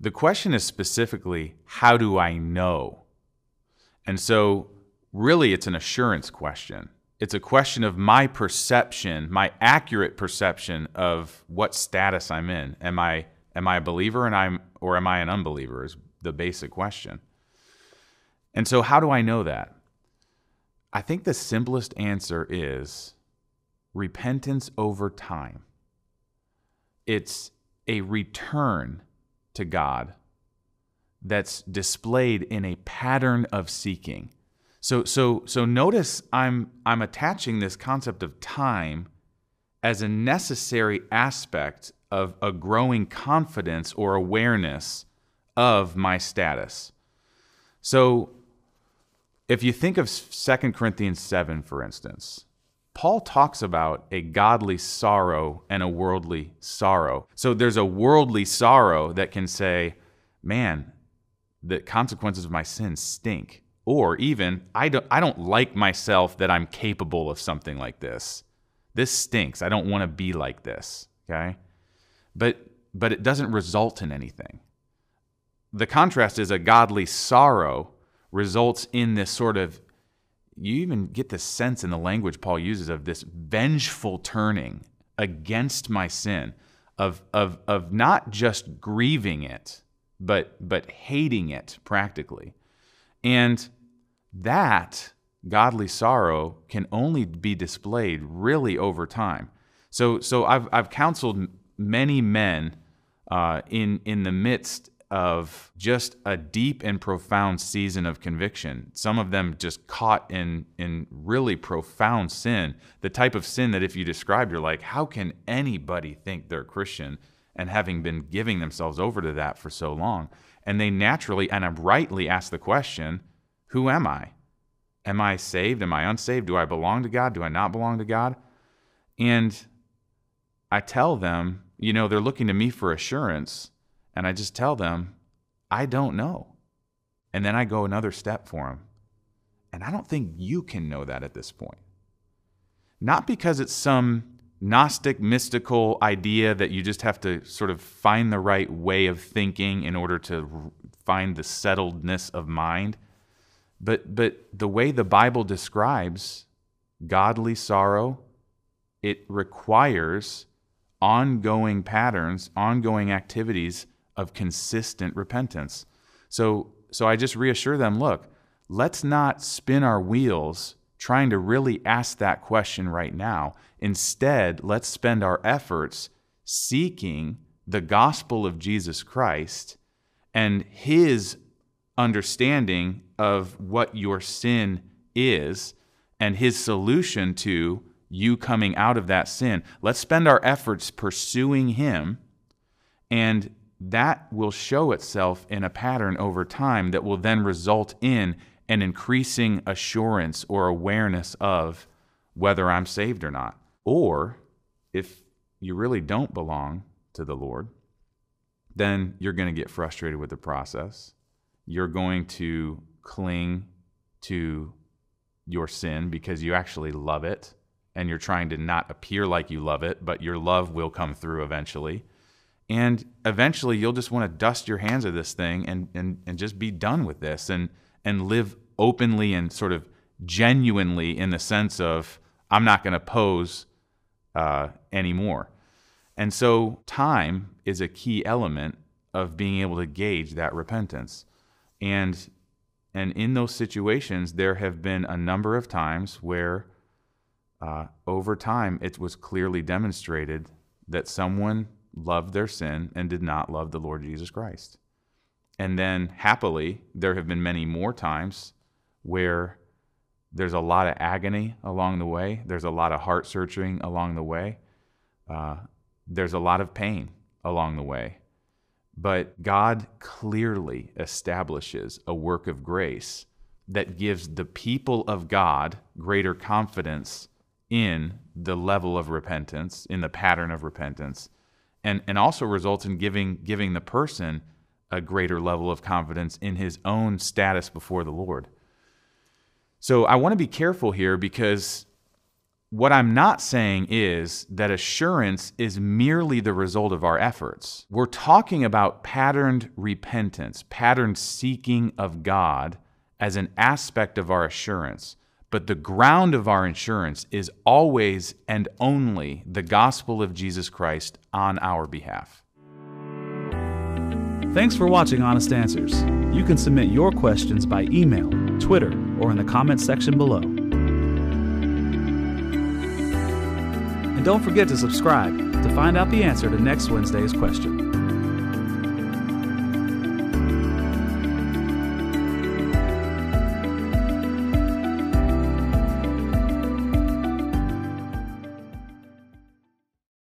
The question is specifically, how do I know? And so, really, it's an assurance question. It's a question of my perception, my accurate perception of what status I'm in. Am I am I a believer and I'm or am I an unbeliever is the basic question. And so how do I know that? I think the simplest answer is repentance over time. It's a return to God that's displayed in a pattern of seeking. So so so notice I'm I'm attaching this concept of time as a necessary aspect of a growing confidence or awareness of my status. So if you think of 2 Corinthians 7 for instance, Paul talks about a godly sorrow and a worldly sorrow. So there's a worldly sorrow that can say, man, the consequences of my sin stink. Or even, I don't, I don't like myself that I'm capable of something like this. This stinks. I don't want to be like this. Okay? But, but it doesn't result in anything. The contrast is a godly sorrow results in this sort of, you even get the sense in the language Paul uses of this vengeful turning against my sin, of, of, of not just grieving it, but but hating it practically. And that godly sorrow can only be displayed really over time. So so I've I've counseled many men uh, in in the midst of just a deep and profound season of conviction. Some of them just caught in in really profound sin, the type of sin that if you describe, you're like, how can anybody think they're Christian? and having been giving themselves over to that for so long. And they naturally and rightly ask the question Who am I? Am I saved? Am I unsaved? Do I belong to God? Do I not belong to God? And I tell them, you know, they're looking to me for assurance. And I just tell them, I don't know. And then I go another step for them. And I don't think you can know that at this point. Not because it's some Gnostic mystical idea that you just have to sort of find the right way of thinking in order to find the settledness of mind. But, but the way the Bible describes godly sorrow, it requires ongoing patterns, ongoing activities of consistent repentance. So, so I just reassure them look, let's not spin our wheels trying to really ask that question right now. Instead, let's spend our efforts seeking the gospel of Jesus Christ and his understanding of what your sin is and his solution to you coming out of that sin. Let's spend our efforts pursuing him, and that will show itself in a pattern over time that will then result in an increasing assurance or awareness of whether I'm saved or not. Or if you really don't belong to the Lord, then you're going to get frustrated with the process. You're going to cling to your sin because you actually love it and you're trying to not appear like you love it, but your love will come through eventually. And eventually you'll just want to dust your hands of this thing and, and, and just be done with this and and live openly and sort of genuinely in the sense of I'm not going to pose uh, anymore. And so time is a key element of being able to gauge that repentance. And and in those situations, there have been a number of times where, uh, over time, it was clearly demonstrated that someone loved their sin and did not love the Lord Jesus Christ. And then happily, there have been many more times where there's a lot of agony along the way, there's a lot of heart searching along the way, uh, there's a lot of pain along the way. But God clearly establishes a work of grace that gives the people of God greater confidence in the level of repentance, in the pattern of repentance, and, and also results in giving, giving the person a greater level of confidence in his own status before the Lord. So I want to be careful here because what I'm not saying is that assurance is merely the result of our efforts. We're talking about patterned repentance, patterned seeking of God as an aspect of our assurance. But the ground of our insurance is always and only the gospel of Jesus Christ on our behalf. Thanks for watching Honest Answers. You can submit your questions by email, Twitter, or in the comments section below. And don't forget to subscribe to find out the answer to next Wednesday's question.